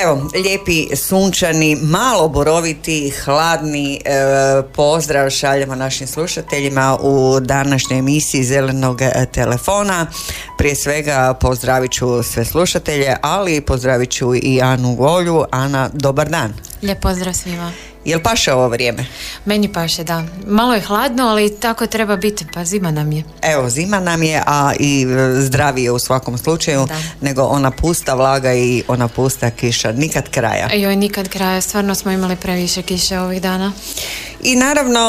Evo, lijepi, sunčani, malo boroviti, hladni e, pozdrav šaljemo našim slušateljima u današnjoj emisiji Zelenog e, telefona. Prije svega pozdravit ću sve slušatelje, ali pozdravit ću i Anu Golju. Ana, dobar dan. Lijep pozdrav svima. Jel paše ovo vrijeme? Meni paše, da. Malo je hladno, ali tako treba biti, pa zima nam je. Evo, zima nam je, a i e, zdravije u svakom slučaju, Da. nego ona pusta vlaga i ona pusta kiša. Nikad kraja. Joj, nikad kraja, stvarno smo imali previše kiše ovih dana. I naravno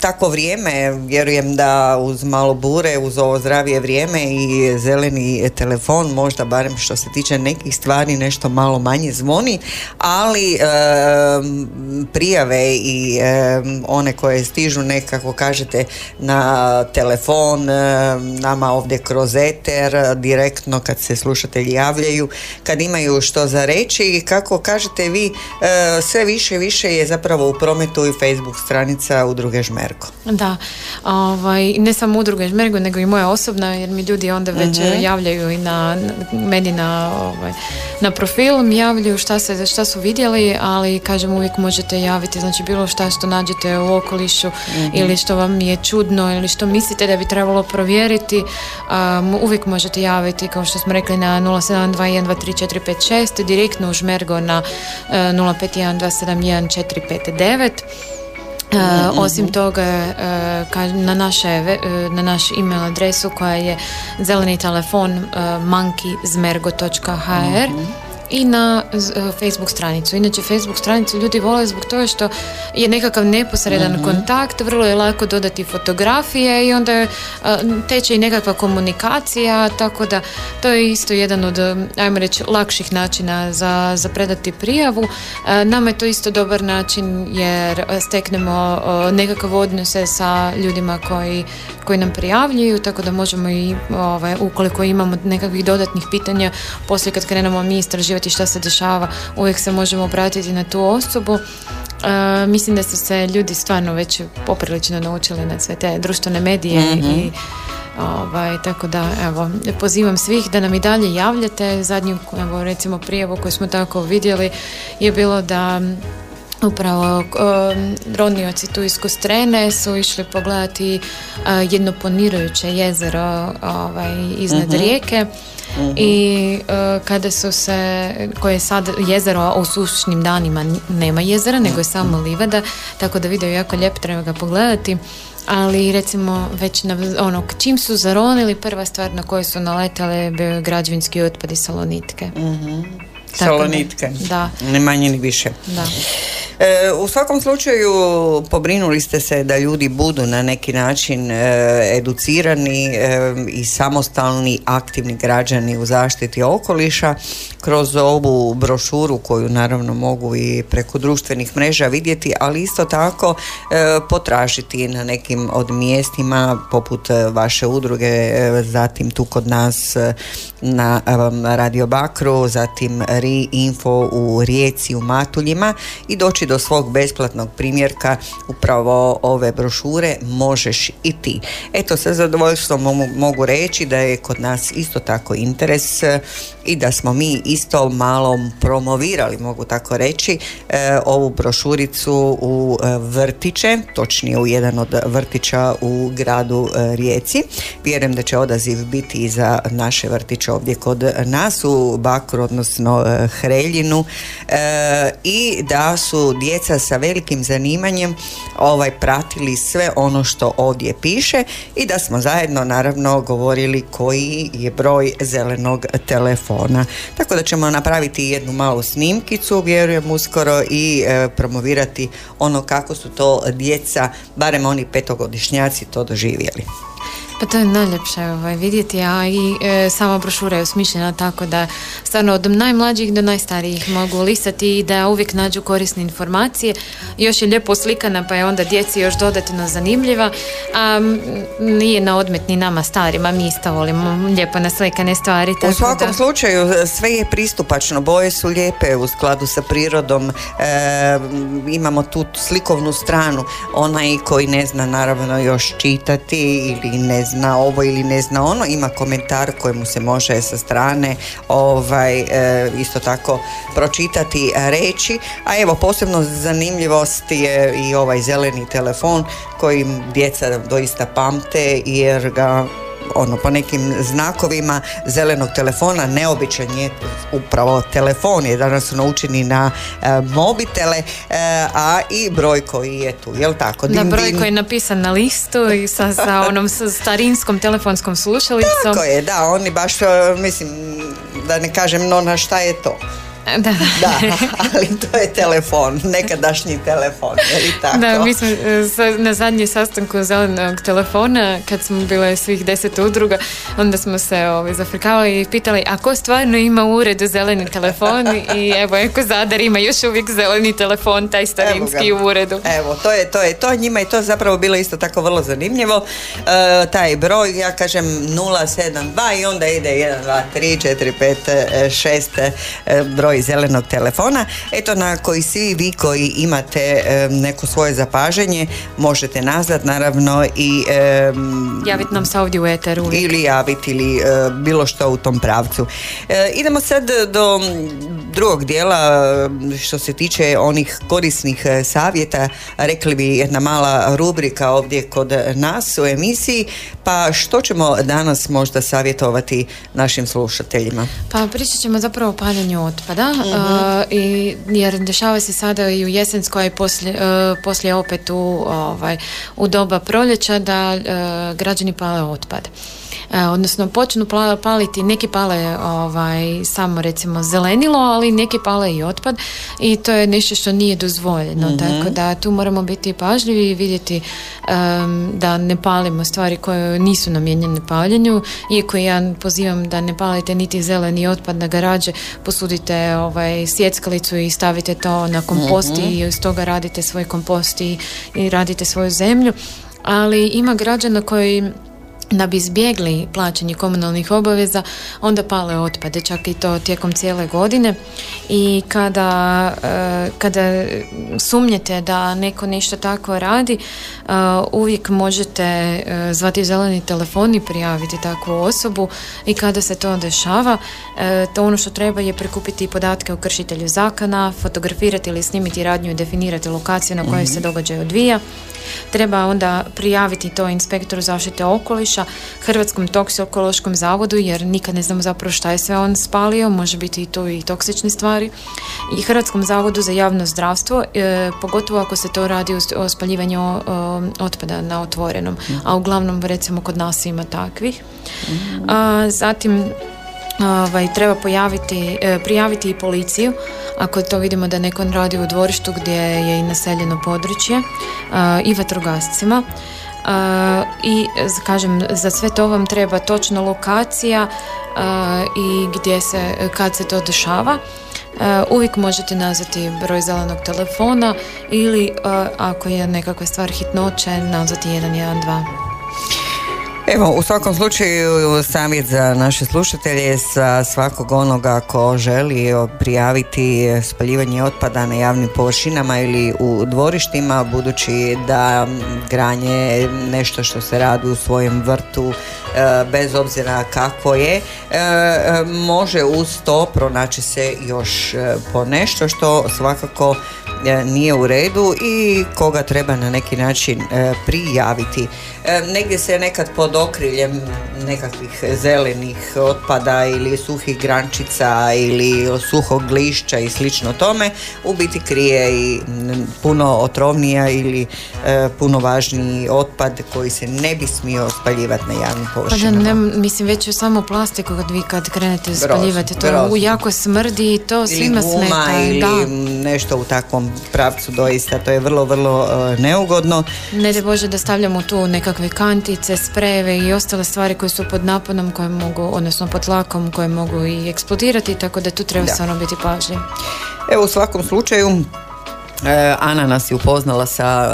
tako vrijeme, vjerujem da uz malo bure, uz ovo zdravije vrijeme i zeleni telefon, možda barem što se tiče nekih stvari nešto malo manje zvoni, ali em, prijave i em, one koje stižu nekako kažete na telefon, em, nama ovdje kroz eter, direktno kad se slušatelji javljaju, kad imaju što za reći, kako kažete vi, e, sve više i više je zapravo u prometu i Facebook stranica udruge Žmerko. Da, ovaj, ne samo udruge Žmergo, nego i moja osobna, jer mi ljudi onda već Mhm. javljaju i na, na- meni na, ovaj, na profil, mi javljaju šta, se, šta su vidjeli, ali kažem uvijek možete javiti, znači bilo šta što nađete u okolišu Mhm. ili što vam je čudno ili što mislite da bi trebalo provjeriti, um, uvijek možete javiti, kao što smo rekli na 072123456, direktno u Žmergo na uh, 0512714559. E, osim toga ka- na, naše, e, na naš email adresu koja je zeleni telefon monkeysmergo.hr i na e, Facebook stranicu. Inače, Facebook stranicu ljudi vole zbog toga što je nekakav neposredan kontakt, vrlo je lako dodati fotografije i onda e, teče i nekakva komunikacija, tako da to je isto jedan od, e, ajmo reći, lakših načina za, za predati prijavu. Nama je to isto dobar način jer steknemo nekakav odnose sa ljudima koji, koji nam prijavljuju, tako da možemo i ovaj, ukoliko imamo nekakvih dodatnih pitanja, poslije kad krenemo mi istraživati šta se dešava, uvijek se možemo obratiti na tu osobu. E, mislim da su se ljudi stvarno već poprilično naučili na sve te društvene medije i Ovaj, tako da, evo, pozivam svih da nam i dalje javljate. Zadnju, evo, recimo, prijavu koju smo tako vidjeli je bilo da upravo ronioci tu iz Kostrene su išli pogledati uh, jedno ponirajuće jezero ovaj, iznad rijeke i uh, kada su se, koje je sad jezero u sušnim danima nema jezera, nego je samo livada, tako da video jako lijep, treba ga pogledati. Ali recimo već na, ono, čim su zaronili, prva stvar na koju su naletale bio je građevinski otpad iz Salonitke. Da- Salonitke. Da, Ne manje ni više. da. E, u svakom slučaju pobrinuli ste se da ljudi budu na neki način e, educirani e, i samostalni, aktivni građani u zaštiti okoliša kroz ovu brošuru koju naravno mogu i preko društvenih mreža vidjeti, ali isto tako e, potražiti na nekim od mjestima poput e, vaše udruge, e, zatim tu kod nas na e, Radio Bakru, zatim RI Info u Rijeci, u Matuljima i doći doći do svog besplatnog primjerka upravo ove brošure možeš i ti. Eto, sa zadovoljstvom mogu reći da je kod nas isto tako interes e, i da smo mi isto malo promovirali, mogu tako reći, e, ovu brošuricu u e, vrtiće, točnije u jedan od vrtića u gradu Rijeci. Vjerujem da će odaziv biti i za naše vrtiće ovdje kod nas u Bakru, odnosno Hreljinu i da su djeca sa velikim zanimanjem ovaj pratili sve ono što ovdje piše i da smo zajedno naravno govorili koji je broj zelenog telefona. Tako da ćemo napraviti jednu malu snimkicu, vjerujem uskoro i e, promovirati ono kako su to djeca, barem oni petogodišnjaci to doživjeli. Pa to je najljepše ovaj, vidjeti, a i e, sama brošura je osmišljena tako da stvarno od najmlađih do najstarijih mogu listati i da uvijek nađu korisne informacije. Još je lijepo slikana pa je onda djeci još dodatno zanimljiva, a nije na odmet ni nama starima, mi isto volimo lijepo naslikane stvari. U svakom slučaju sve je pristupačno, boje su lijepe u skladu sa prirodom, e, imamo tu slikovnu stranu, onaj koji ne zna naravno još čitati ili ne zna ovo ili ne zna ono, ima komentar kojemu se može sa strane ovaj, e, isto tako pročitati, reći, a evo posebno zanimljivost je i ovaj zeleni telefon koji djeca doista pamte jer ga ono po nekim znakovima zelenog telefona neobičan je upravo telefon je danas su naučeni na e, mobitele e, a i broj koji je tu jel tako? Da broj koji je napisan na listu i sa, sa onom starinskom telefonskom slušalicom. Tako je da oni baš e, mislim da ne kažem no na šta je to da, da. ali to je telefon, nekadašnji telefon, je tako? Da, mi smo e, na zadnji sastanku zelenog telefona, kad smo bile svih deset udruga, onda smo se ovaj, zafrikavali i pitali, a ko stvarno ima u uredu zeleni telefon? I evo, Eko Zadar ima još uvijek zeleni telefon, taj starinski u uredu. Evo, to je, to je to, njima je to zapravo bilo isto tako vrlo zanimljivo. E, taj broj, ja kažem 072 i onda ide 1, 2, 3, 4, 5, 6 broj broj zelenog telefona, eto na koji svi vi koji imate neko svoje zapaženje možete nazvat naravno i javiti nam se ovdje u eteru ili javiti ili bilo što u tom pravcu. E, idemo sad do drugog dijela što se tiče onih korisnih e, savjeta, rekli bi jedna mala rubrika ovdje kod nas u emisiji, pa što ćemo danas možda savjetovati našim slušateljima? Pa pričat ćemo zapravo o paljenju otpada uh i, jer dešava se sada i u jesenskoj i poslije, uh, poslije opet u, ovaj, u doba proljeća da uh, građani pale otpad. E, odnosno počnu paliti, neki pale ovaj, samo recimo zelenilo, ali neki pale i otpad. I to je nešto što nije dozvoljeno, mm tako da tu moramo biti pažljivi i vidjeti da ne palimo stvari koje nisu namijenjene paljenju, iako ja pozivam da ne palite niti zeleni otpad na garaže, posudite ovaj, sjeckalicu i stavite to na kompost mm i iz toga radite svoj kompost i, i radite svoju zemlju, ali ima građana koji da bi izbjegli plaćanje komunalnih obaveza, onda pale otpade, čak i to tijekom cijele godine i kada, e, kada sumnjete da neko nešto tako radi, e, uvijek možete e, zvati zeleni telefon i prijaviti takvu osobu i kada se to dešava, to ono što treba je prikupiti podatke o kršitelju zakona, fotografirati ili snimiti radnju i definirati lokaciju na kojoj se mhm. događaj odvija. Treba onda prijaviti to inspektoru zaštite okoliša, Hrvatskom toksikološkom zavodu jer nikad ne znamo zapravo šta je sve on spalio, može biti i to i toksične stvari i Hrvatskom zavodu za javno zdravstvo, e, pogotovo ako se to radi o spaljivanju otpada na otvorenom, a uglavnom recimo kod nas ima takvih. A, zatim ovaj, treba pojaviti, e, prijaviti i policiju ako to vidimo da neko radi u dvorištu gdje je i naseljeno područje i vatrogascima. I kažem za sve to vam treba točna lokacija i gdje se kad se to dešava. Uvijek možete nazvati broj zelenog telefona ili ako je nekakva stvar hitnoće nazvati 112 Evo, u svakom slučaju savjet za naše slušatelje sa svakog onoga ko želi prijaviti spaljivanje otpada na javnim površinama ili u dvorištima, budući da granje nešto što se radi u svojem vrtu, bez obzira kako je, e, može uz to pronaći se još e, po nešto što svakako nije u redu i koga treba na neki način prijaviti. Negdje se nekad pod okriljem nekakvih zelenih otpada ili suhih grančica ili suhog lišća i slično tome u biti krije i puno otrovnija ili e, puno važniji otpad koji se ne bi smio spaljivati na javnim pa površinama. ne, mislim već u samo plastiku kad vi kad krenete spaljivati to u jako smrdi i to svima smeta. Ili da. nešto u takvom pravcu doista to je vrlo vrlo e, neugodno. Ne da Bože da stavljamo tu nekakve kantice, spreve i ostale stvari koje su pod naponom koje mogu, odnosno pod tlakom koje mogu i eksplodirati, tako da tu treba stvarno biti pažljiv. Evo u svakom slučaju Ana nas je upoznala sa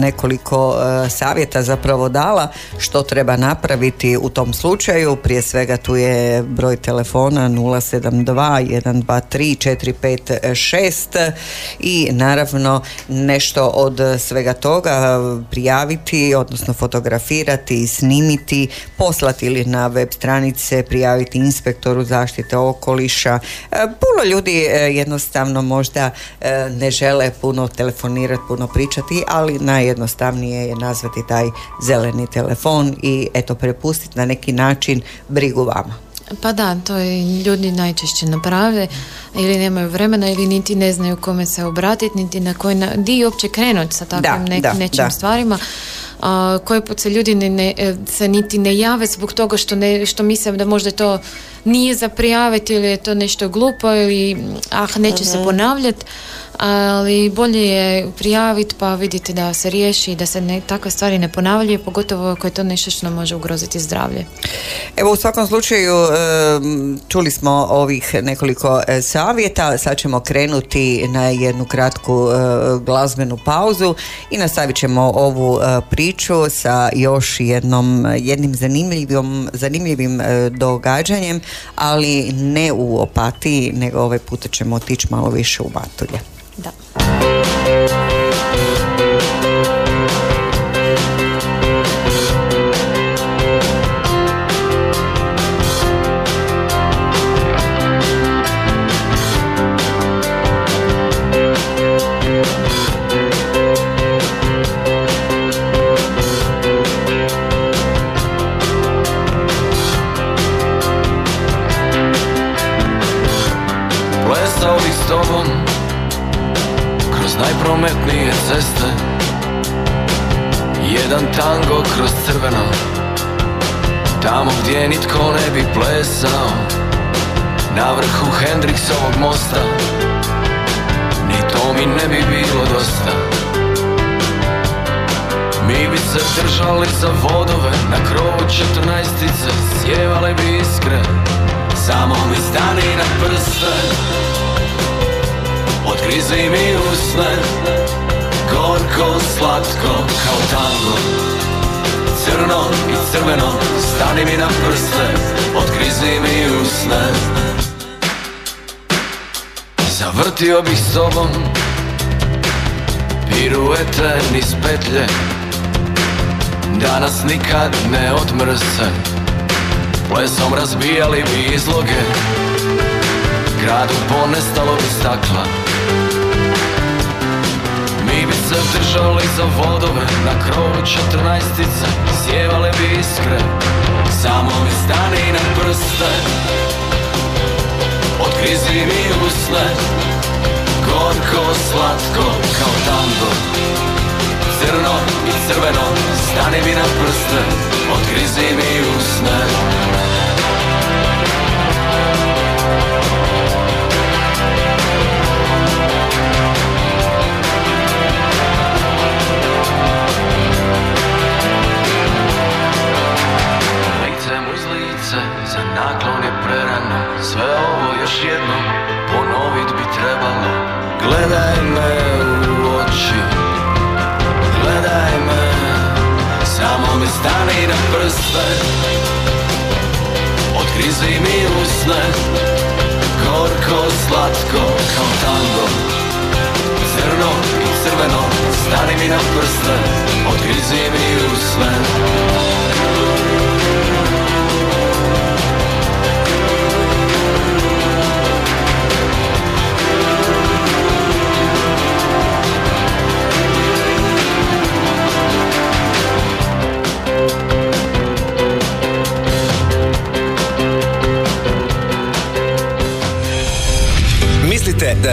nekoliko e, savjeta zapravo dala što treba napraviti u tom slučaju. Prije svega tu je broj telefona 072 123 456 i naravno nešto od svega toga prijaviti, odnosno fotografirati, snimiti, poslati ili na web stranice, prijaviti inspektoru zaštite okoliša. E, puno ljudi jednostavno možda ne žele puno telefonirati, puno pričati, ali najjednostavnije je nazvati taj zeleni telefon i eto prepustiti na neki način brigu vama. Pa da, to je ljudi najčešće naprave ili nemaju vremena ili niti ne znaju kome se obratiti, niti na koji na, di uopće krenuti sa takvim ne, nečim stvarima. A, koji put se ljudi ne, e, se niti ne jave zbog toga što, ne, što mislim da možda to nije za prijaviti ili je to nešto glupo ili ah neće se mhm. ponavljati ali bolje je prijaviti pa vidite da se riješi da se ne, takve stvari ne ponavljaju pogotovo ako je to nešto što može ugroziti zdravlje. Evo u svakom slučaju čuli smo ovih nekoliko e, savjeta, sad ćemo krenuti na jednu kratku e, glazbenu pauzu i nastavit ćemo ovu e, priču sa još jednom jednim zanimljivim, zanimljivim događanjem, ali ne u opatiji, nego ovaj puta ćemo otići malo više u Matulje. Da. Za vodove Na krovu četrnaestice Sjevale bi iskre Samo mi stani na prste. Otkrizi mi usne Gorko, slatko kao tango. Crno i crveno Stani mi na prste Otkrizi mi usne Zavrtio bih s tobom Piruete niz petlje Da nas nikad ne odmrse Plesom razbijali bi izloge. Gradu ponestalo bi stakla. Mi bi se držali za vodove Na krovu četrnaestice. Sjevale bi iskre Samo mi stani na prste. Otkrizi mi usne Gorko, slatko kao tango Crno i crveno Stani mi na prste Otkrizi mi usne naklon je prerano Sve ovo još jednom ponovit bi trebalo. Gledaj me u stani na prste. Otkrizi mi usne Gorko, slatko kao tango. Crno i crveno Stani mi na prste. Otkrizi mi usne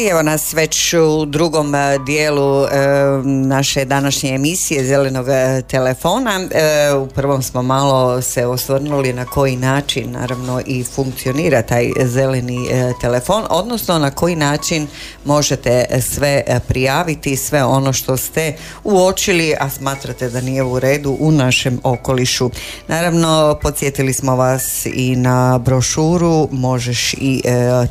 I evo nas već u drugom e, dijelu e, naše današnje emisije Zelenog e, telefona. U prvom smo malo se osvrnuli na koji način naravno i funkcionira taj zeleni telefon, odnosno na koji način možete sve prijaviti, sve ono što ste uočili, a smatrate da nije u redu u našem okolišu. Naravno, podsjetili smo vas i na brošuru Možeš i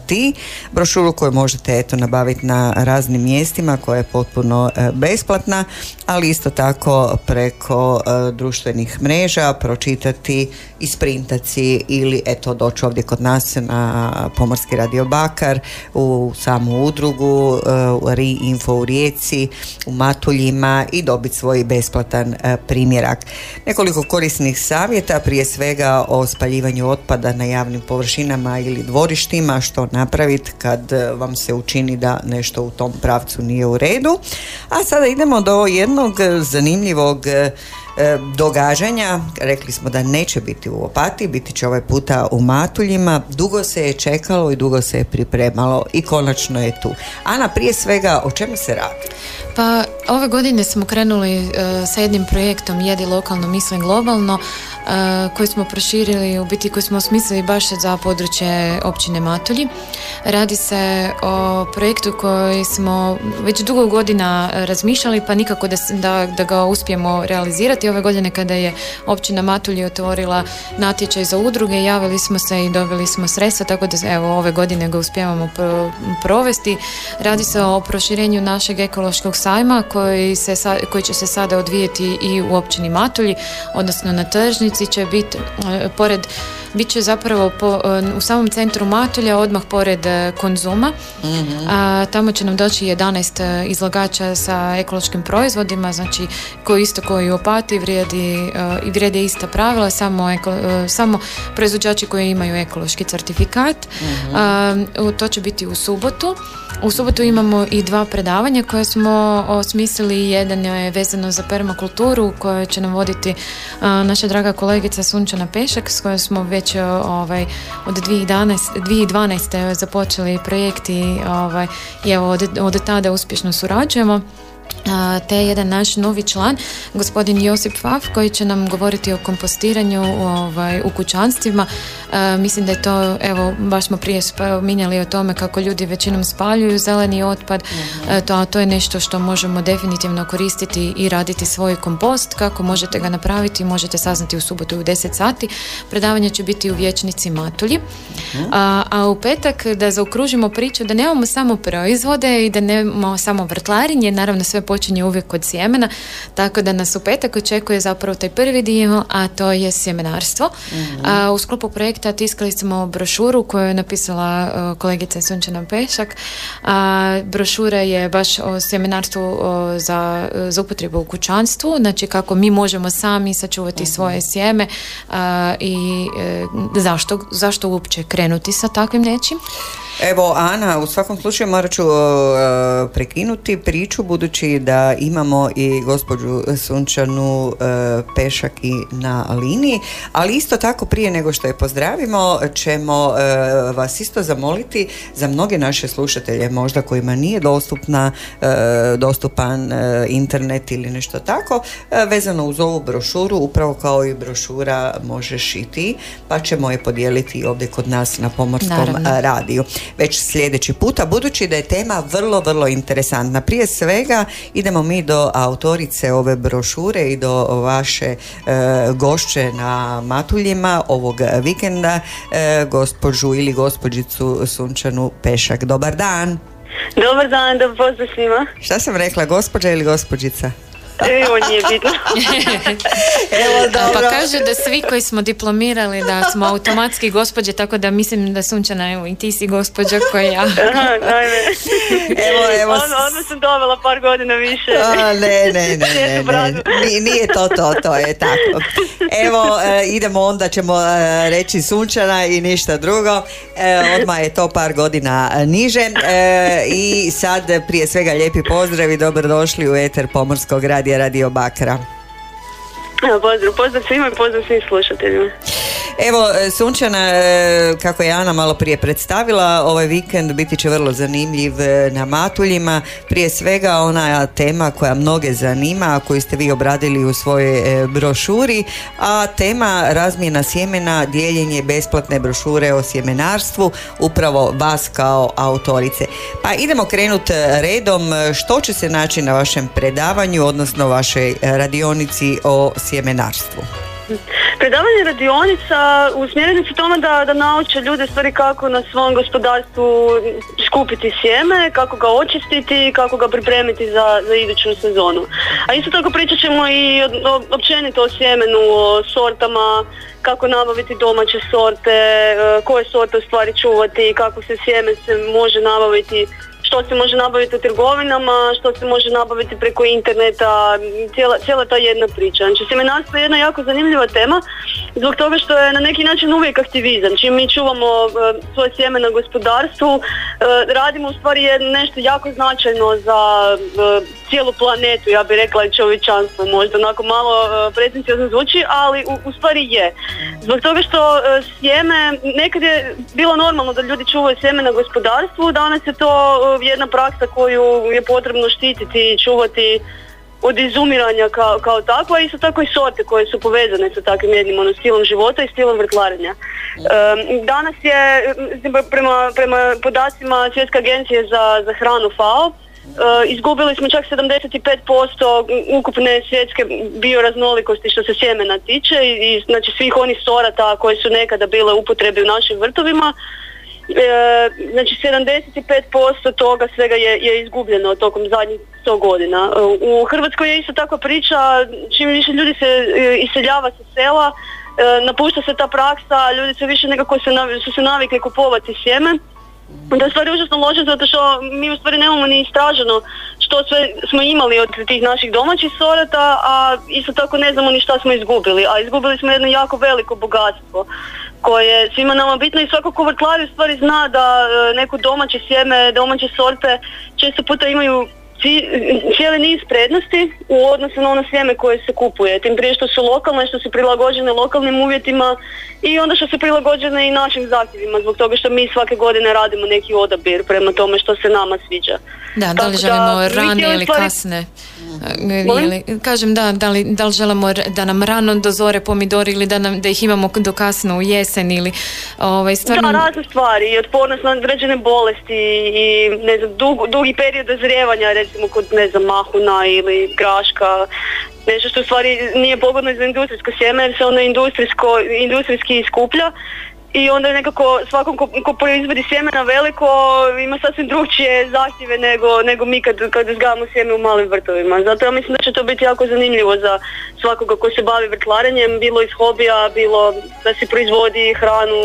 ti, brošuru koju možete eto nabaviti na raznim mjestima koja je potpuno e, besplatna, ali isto tako preko e, društvenih mreža pročitati, isprintati ili eto doći ovdje kod nas na Pomorski radio Bakar u samu udrugu e, u Info u Rijeci u Matuljima i dobiti svoj besplatan e, primjerak. Nekoliko korisnih savjeta, prije svega o spaljivanju otpada na javnim površinama ili dvorištima, što napraviti kad e, vam se učini da nešto u tom pravcu nije u redu. A sada idemo do jednog zanimljivog događanja. Rekli smo da neće biti u Opatiji, biti će ovaj puta u Matuljima. Dugo se je čekalo i dugo se je pripremalo i konačno je tu. Ana, prije svega, o čemu se radi? Pa ove godine smo krenuli e, sa jednim projektom Jedi lokalno, mislim globalno e, koji smo proširili, u biti koji smo osmislili baš za područje općine Matulji. Radi se o projektu koji smo već dugo godina razmišljali pa nikako da, da, da ga uspijemo realizirati. Ove godine kada je općina Matulji otvorila natječaj za udruge, javili smo se i dobili smo sredstva, tako da evo ove godine ga uspijevamo pro- provesti. Radi se o proširenju našeg ekološkog sajma koji, se, koji će se sada odvijeti i u općini Matulji, odnosno na tržnici će biti e, pored Bit će zapravo po, e, u samom centru Matulja, odmah pored e, Konzuma. A, tamo će nam doći 11 e, izlagača sa ekološkim proizvodima, znači koji isto koji i u Opatiji vrijedi, i vrijede ista pravila, samo, eko- samo proizvođači koji imaju ekološki certifikat. A, u- to će biti u subotu. U subotu imamo i dva predavanja koje smo osmislili. Jedan je vezano za permakulturu koje će nam voditi naša draga kolegica Sunčana Pešak s kojom smo već ovaj, od 2011, 2012. započeli projekt i, ovaj, i evo od, od tada uspješno surađujemo. Te jedan naš novi član, gospodin Josip Faf, koji će nam govoriti o kompostiranju ovaj, u kućanstvima. A, mislim da je to, evo, baš smo prije spominjali o tome kako ljudi većinom spaljuju zeleni otpad. E, to, a to je nešto što možemo definitivno koristiti i raditi svoj kompost. Kako možete ga napraviti, možete saznati u subotu u 10 sati. Predavanje će biti u vječnici Matulji. A, a u petak da zaokružimo priču da nemamo samo proizvode i da nemamo samo vrtlarinje, naravno sve počinje uvijek kod sjemena, tako da nas u petak očekuje zapravo taj prvi dio, a to je sjemenarstvo. A, u sklopu projekta tiskali smo brošuru koju je napisala a, kolegica Sunčana Pešak. A, brošura je baš o sjemenarstvu o, za, za upotrebu u kućanstvu, znači kako mi možemo sami sačuvati svoje sjeme a, i e, zašto, zašto uopće krenuti sa takvim nečim. Evo Ana, u svakom slučaju morat ću uh, prekinuti priču budući da imamo i gospođu Sunčanu uh, Pešak i na liniji, ali isto tako prije nego što je pozdravimo ćemo uh, vas isto zamoliti za mnoge naše slušatelje možda kojima nije dostupna dostupan internet ili nešto tako vezano uz ovu brošuru upravo kao i brošura možeš i ti pa ćemo je podijeliti ovdje kod nas na Pomorskom Naravno. radiju već sljedeći puta, budući da je tema vrlo, vrlo interesantna. Prije svega idemo mi do autorice ove brošure i do vaše e, gošće na Matuljima ovog vikenda, e, gospođu ili gospođicu Sunčanu Pešak. Dobar dan! Dobar dan, da pozdrav svima. Šta sam rekla, gospođa ili gospođica? Evo nije bitno. Evo, Pa kaže da svi koji smo diplomirali da smo automatski gospođe, tako da mislim da Sunčana, evo i ti si gospođa koja... Aha, ajme. Evo, evo. Odmah, odmah sam dobila par godina više. A, ne, ne, ne, ne, ne. Nije to to, to je tako. Evo, e, idemo onda ćemo e, reći sunčana i ništa drugo. E, odmah je to par godina niže. E, I sad prije svega lijepi pozdrav i dobrodošli u Eter Pomorskog radija Radio Bakra. Evo, pozdrav, pozdrav svima i pozdrav svim slušateljima. Evo, e, Sunčana, e, kako je Ana malo prije predstavila, ovaj vikend biti će vrlo zanimljiv e, na Matuljima. Prije svega ona tema koja mnoge zanima, a koju ste vi obradili u svojoj brošuri, a tema razmjena sjemena, dijeljenje besplatne brošure o sjemenarstvu, upravo vas kao autorice. Pa idemo krenut e, redom, što će se naći na vašem predavanju, odnosno vašoj radionici o sjemenarstvu? Predavanje radionica usmjereni su tome da, da nauče ljude stvari kako na svom gospodarstvu skupiti sjeme, kako ga očistiti, kako ga pripremiti za, za iduću sezonu. A isto tako pričat ćemo i općenito o sjemenu, o sortama, kako nabaviti domaće sorte, e, koje sorte u stvari čuvati, kako se sjeme se može nabaviti što se može nabaviti u trgovinama, što se može nabaviti preko interneta, cijela, cijela ta jedna priča. Znači, sjemenarstvo je jedna jako zanimljiva tema zbog toga što je na neki način uvijek aktivizam. Čim mi čuvamo e, svoje sjeme na gospodarstvu, e, radimo u stvari nešto jako značajno za e, cijelu planetu, ja bih rekla i čovječanstvo, možda onako malo e, pretenciozno zvuči, ali u, u stvari je. Zbog toga što e, sjeme, nekad je bilo normalno da ljudi čuvaju sjeme na gospodarstvu, danas je to e, jedna praksa koju je potrebno štititi i čuvati od izumiranja kao, kao takva, a isto tako i sorte koje su povezane sa takvim jednim ono, stilom života i stilom vrtlarenja. Em, danas je, prema, prema podacima Svjetske agencije za, za hranu FAO, izgubili smo čak 75% ukupne svjetske bioraznolikosti što se sjemena tiče i, znači svih onih sorata koje su nekada bile upotrebi u našim vrtovima. E, znači 75% toga svega je, je izgubljeno tokom zadnjih 100 godina. E, U Hrvatskoj je isto takva priča, čim više ljudi se iseljava sa sela, e, napušta se ta praksa, ljudi su više nekako se, su se navikli kupovati sjeme. Da je stvari užasno loše zato što mi u stvari nemamo ni istraženo što sve smo imali od tih naših domaćih sorata, a isto tako ne znamo ni šta smo izgubili, a izgubili smo jedno jako veliko bogatstvo koje je svima nama bitno i svako ko u stvari zna da e, neko domaće sjeme, domaće sorte često puta imaju cijeli niz prednosti u odnosu na ono sjeme koje se kupuje. Tim prije što su lokalne, što su prilagođene lokalnim uvjetima i onda što su prilagođene i našim zahtjevima zbog toga što mi svake godine radimo neki odabir prema tome što se nama sviđa. Da, da li želimo rane ili kasne? Ili, kažem da, da li, da li želimo da nam rano dozore pomidori ili da, nam, da ih imamo do kasno u jesen ili ovaj, stvarno... Da, razne stvari i otpornost na određene bolesti i ne znam, dug, dugi period dozrijevanja recimo kod ne znam mahuna ili graška nešto što u stvari nije pogodno za industrijsko sjeme jer se ono industrijsko, industrijski iskuplja i onda nekako svakom ko, ko proizvodi sjeme na veliko ima sasvim drugčije zahtjeve nego, nego mi kad, kad uzgajamo sjeme u malim vrtovima. Zato ja mislim da će to biti jako zanimljivo za svakoga ko se bavi vrtlarenjem, bilo iz hobija, bilo da se proizvodi hranu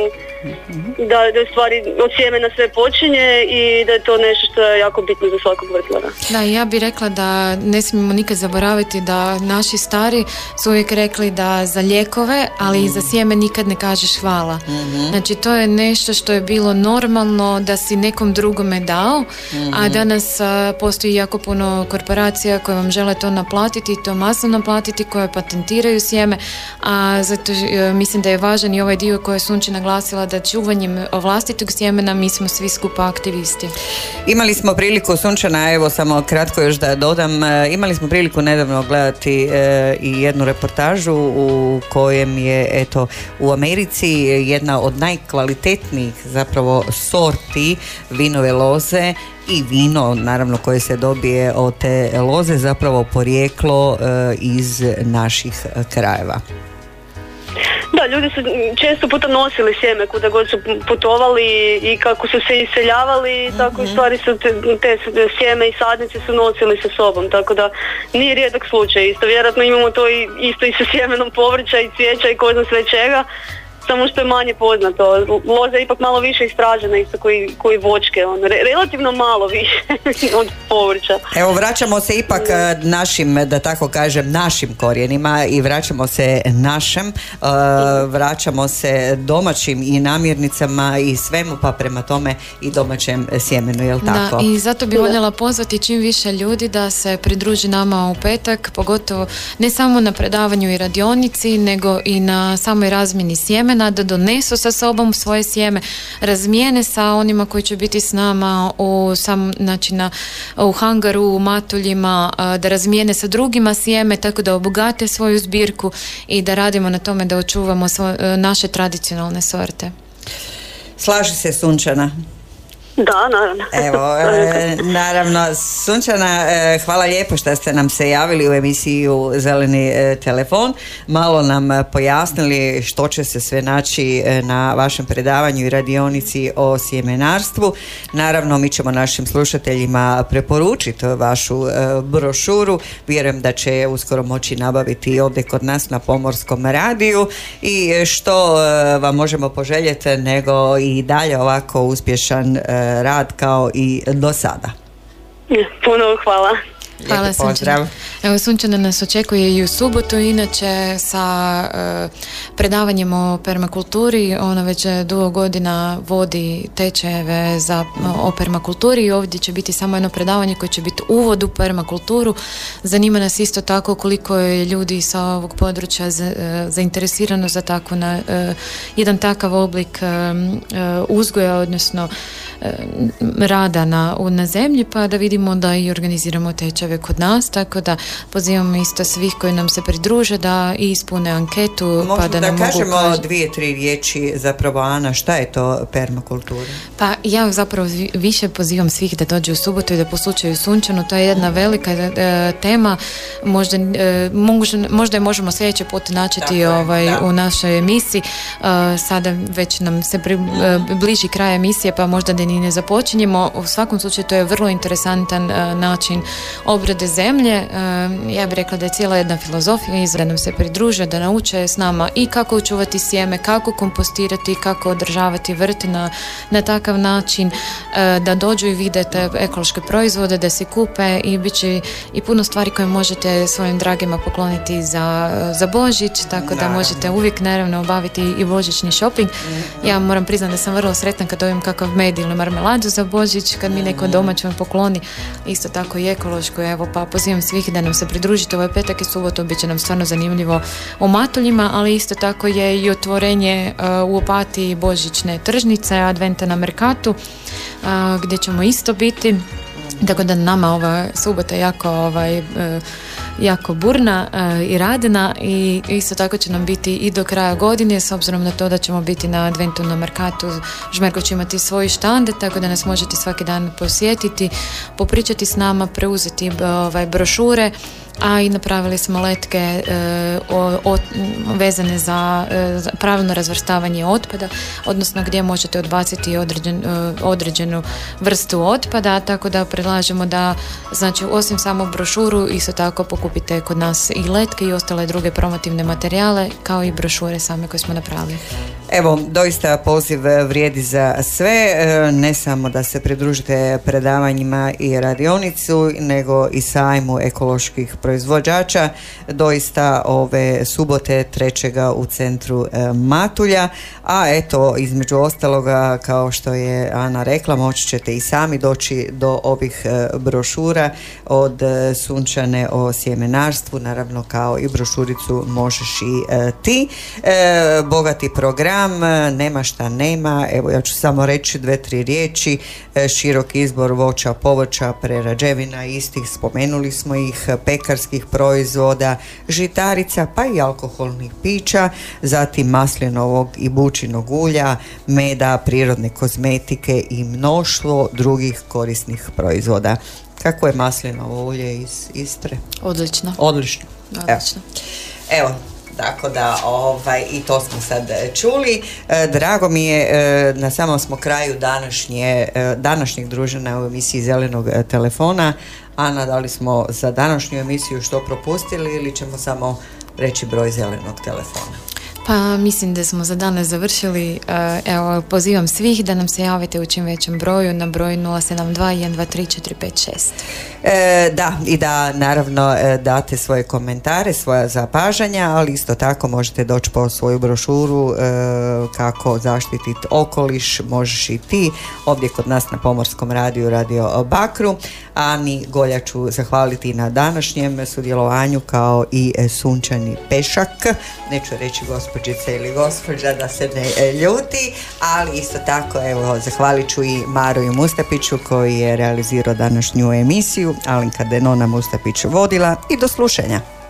da, da u stvari od sjemena sve počinje i da je to nešto što je jako bitno za svakog vrtlara. Da, ja bih rekla da ne smijemo nikad zaboraviti da naši stari su uvijek rekli da za lijekove, ali i za sjeme nikad ne kažeš hvala. Znači to je nešto što je bilo normalno da si nekom drugome dao, a danas a, postoji jako puno korporacija koje vam žele to naplatiti i to masno naplatiti, koje patentiraju sjeme, a zato e, mislim da je važan i ovaj dio koji je Sunči naglasila da čuvanjem vlastitog sjemena mi smo svi skupa aktivisti. Imali smo priliku, Sunčana, evo samo kratko još da dodam, e, imali smo priliku nedavno gledati e, i jednu reportažu u kojem je eto u Americi jedna od najkvalitetnijih zapravo sorti vinove loze i vino naravno koje se dobije od te loze zapravo porijeklo e, iz naših krajeva. Da, ljudi su često puta nosili sjeme kuda god su putovali i kako su se iseljavali, tako u stvari su te, te sjeme i sadnice su nosili sa sobom, tako da nije rijedak slučaj. Isto vjerojatno imamo to i, isto i sa sjemenom povrća i cvijeća i ko zna sve čega, samo što je manje poznato. Loza je ipak malo više istražena, isto koji, koji vočke, on, re- relativno malo više od povrća. Evo vraćamo se ipak e, našim, da tako kažem, našim korijenima i vraćamo se našem, e, vraćamo se domaćim i namirnicama i svemu, pa prema tome i domaćem sjemenu, jel tako? Da, i zato bi voljela pozvati čim više ljudi da se pridruži nama u petak, pogotovo ne samo na predavanju i radionici, nego i na samoj razmjeni sjemena, da donesu sa sobom svoje sjeme, razmijene sa onima koji će biti s nama u sam, znači na, u hangaru, u matuljima, da razmijene sa drugima sjeme, tako da obogate svoju zbirku i da radimo na tome da očuvamo svo- e, naše tradicionalne sorte. Slaži se Sunčana. Da, naravno. Evo, e, naravno, Sunčana, e, hvala lijepo što ste nam se javili u emisiju Zeleni e, telefon. Malo nam pojasnili što će se sve naći na vašem predavanju i radionici o sjemenarstvu. Naravno, mi ćemo našim slušateljima preporučiti vašu brošuru. Vjerujem da će je uskoro moći nabaviti i ovdje kod nas na Pomorskom radiju i što vam možemo poželjeti nego i dalje ovako uspješan rad kao i do sada. Puno hvala. Hvala pozdrav. Sunčana. Evo Sunčana nas očekuje i u subotu, inače sa e, predavanjem o permakulturi, ona već dugo godina vodi tečajeve za, o permakulturi i ovdje će biti samo jedno predavanje koje će biti uvod u permakulturu. Zanima nas isto tako koliko je ljudi sa ovog područja za- e, zainteresirano za tako na, e, jedan takav oblik e, e, uzgoja, odnosno e, rada na, na zemlji, pa da vidimo da i organiziramo tečajeve kod nas, tako da pozivamo isto svih koji nam se pridruže da i ispune anketu, Možemo pa da, da, nam mogu kažemo kaž- dvije, tri riječi zapravo Ana, šta je to permakultura? Pa ja zapravo vi- više pozivam svih da dođu u subotu i da poslučaju Sunčanu, to je jedna velika e, tema, možda, e, možda, možda je možemo sljedeći put načeti Tako je, ovaj, da. u našoj emisiji, E, sada već nam se pri, e, bliži kraj emisije pa možda da ni ne započinjemo, u svakom slučaju to je vrlo interesantan e, način obrade zemlje, E, ja bih rekla da je cijela jedna filozofija iz da nam se pridruže, da nauče s nama i kako očuvati sjeme, kako kompostirati, kako održavati vrt na, na takav način, e, da dođu i vide te ekološke proizvode, da se kupe i bit će i puno stvari koje možete svojim dragima pokloniti za, za Božić, tako da možete uvijek naravno obaviti i božićni shopping. Ja moram priznati da sam vrlo sretna kad dobijem kakav med ili marmeladu za Božić, kad mi neko domaćan pokloni, isto tako i ekološko, evo pa pozivam svih da nam se pridružite ovaj petak i subotu, bit će nam stvarno zanimljivo o matuljima, ali isto tako je i otvorenje e, u Opatiji božićne tržnice, adventa na Merkatu, a, gdje ćemo isto biti. Tako da nama ova subota jako ovaj, e, jako burna e, i radna i isto tako će nam biti i do kraja godine s obzirom na to da ćemo biti na adventu na Merkatu. Žmerko će imati svoji štande tako da nas možete svaki dan posjetiti popričati s nama, preuzeti b- ovaj, brošure a i napravili smo letke e, o- o- vezane za, e, pravilno razvrstavanje otpada, odnosno gdje možete odbaciti određen, e, određenu vrstu otpada, tako da predlažemo da znači osim samo brošuru isto tako pokupite kod nas i letke i ostale druge promotivne materijale kao i brošure same koje smo napravili. Evo, doista poziv vrijedi za sve, e, ne samo da se pridružite predavanjima i radionicu, nego i sajmu ekoloških proizvođača, doista ove subote trećega u centru e, Matulja, a eto, između ostaloga, kao što je Ana rekla, moći ćete i sami doći do ovih e, brošura od Sunčane o sjemenarstvu, naravno kao i brošuricu možeš i ti. Bogati program E, nema šta nema, evo ja ću samo reći dve, tri riječi, e, širok izbor voća, povrća, prerađevina istih, spomenuli smo ih, pekarskih proizvoda, žitarica, pa i alkoholnih pića, zatim maslinovog i bučinog ulja, meda, prirodne kozmetike i mnoštvo drugih korisnih proizvoda. Kako je maslinovo ulje iz Istre? Odlično. Odlično. Odlično. Evo, tako da ovaj, i to smo sad čuli. E, drago mi je, e, na samom smo kraju današnje, e, današnjeg druženja u emisiji Zelenog telefona. Ana, da li smo za današnju emisiju što propustili ili ćemo samo reći broj zelenog telefona? Pa mislim da smo za danas završili. Evo, pozivam svih da nam se javite u čim većem broju na broj 072 123 456. E, da, i da naravno e, date svoje komentare, svoja zapažanja, ali isto tako možete doći po svoju brošuru e, kako zaštititi okoliš, možeš i ti ovdje kod nas na Pomorskom radiju, Radio Bakru. Ani Goljaču zahvaliti na današnjem sudjelovanju kao i sunčani pešak. Neću reći gospođica ili gospođa da se ne ljuti, ali isto tako evo zahvalit ću i Maru Mustapiću koji je realizirao današnju emisiju Alinka Denona Mustapić vodila i do slušanja.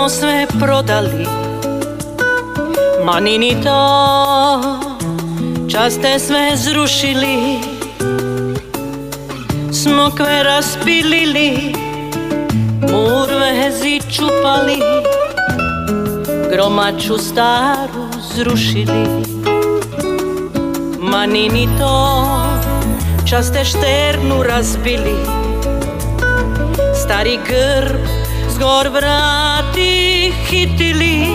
Smo sve prodali. Ma ni to, čas ste sve zrušili. Smokve raspilili, mur vezi čupali. Gromaču staru zrušili. Ma ni ni to, čas šternu razbili. Stari grb zgor vrati hitili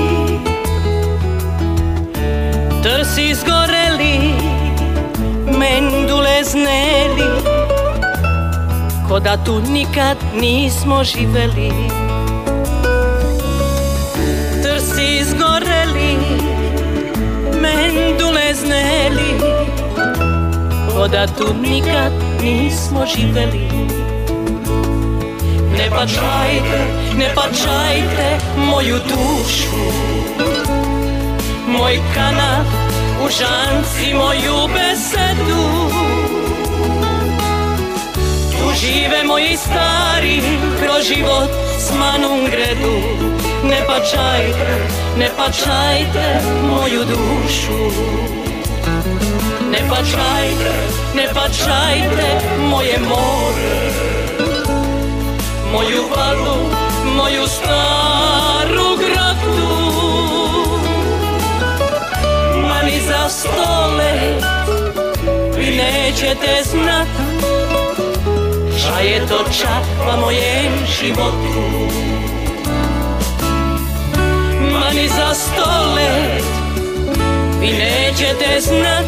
Trsi zgoreli, mendule zneli Ko da tu nikad nismo živeli. Trsi zgoreli, mendule zneli Ko da tu nikad nismo živeli. Ne pačajte, ne pačajte moju dušu. Moj kanat u žanci moju besedu. Tu žive moji stari kroz život s manom gredu. Ne pačajte, ne pačajte moju dušu. Ne pačajte, ne pačajte moje more. Moju valu, moju staru gradu. Ma ni za stole vi nećete znat Šta je to čakva mojem životu. Ma ni za stole vi nećete znat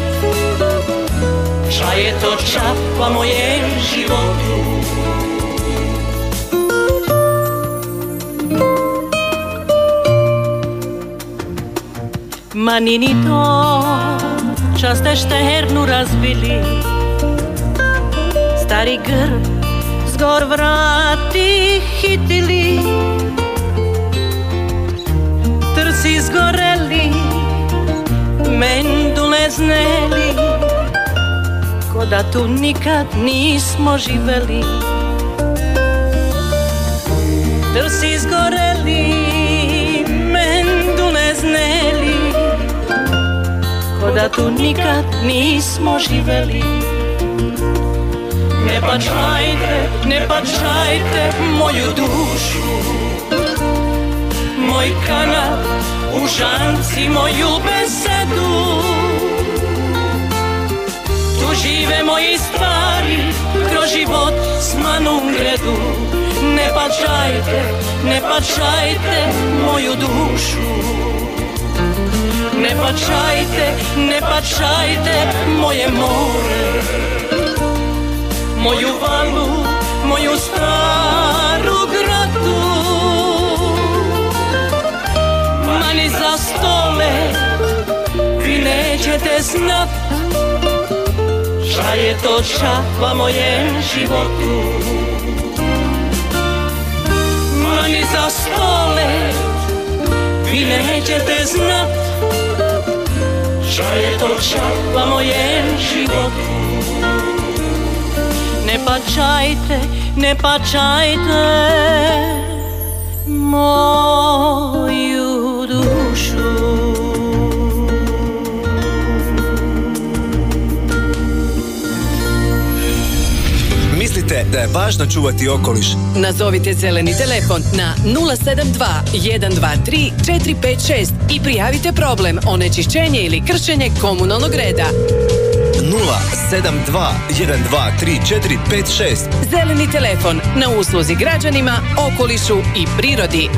Šta je to čakva mojem životu Ma ni ni to, čas ste štehernu razbili. Stari grb zgor vrati hitili. Trsi zgoreli, mendule zne da tu nikad nismo živeli. Drsi izgoreli, Ko da tu nikad nismo živeli. Ne pačajte, ne pačajte moju dušu. Moj kanal u žanci moju besedu. Tu žive moji stvari kroz život s manom gredu. Ne pačajte, ne pačajte moju dušu Ne pačajte, ne pačajte moje more. Moju valu, moju staru gradu. Mani za stole Vi nećete znat Šta je to čapa mojem životu. Mani za stole Vi nećete znat je to čapa mojem životu Ne pačajte, ne pačajte moju da je važno čuvati okoliš? Nazovite zeleni telefon na 072 123 456 i prijavite problem onečišćenje ili kršenje komunalnog reda. 072 123 456 Zeleni telefon na usluzi građanima, okolišu i prirodi.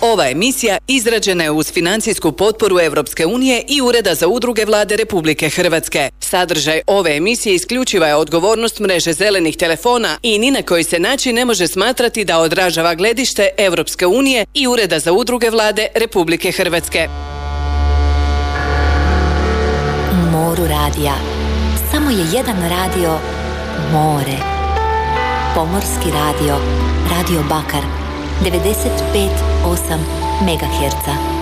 Ova emisija izrađena je uz financijsku potporu Europske unije i Ureda za udruge vlade Republike Hrvatske. Sadržaj ove emisije isključiva je odgovornost mreže zelenih telefona i ni na koji se način ne može smatrati da odražava gledište Europske unije i Ureda za udruge vlade Republike Hrvatske. Moru radija. Samo je jedan radio more. Pomorski radio. Radio Bakar. 95,8 MHz.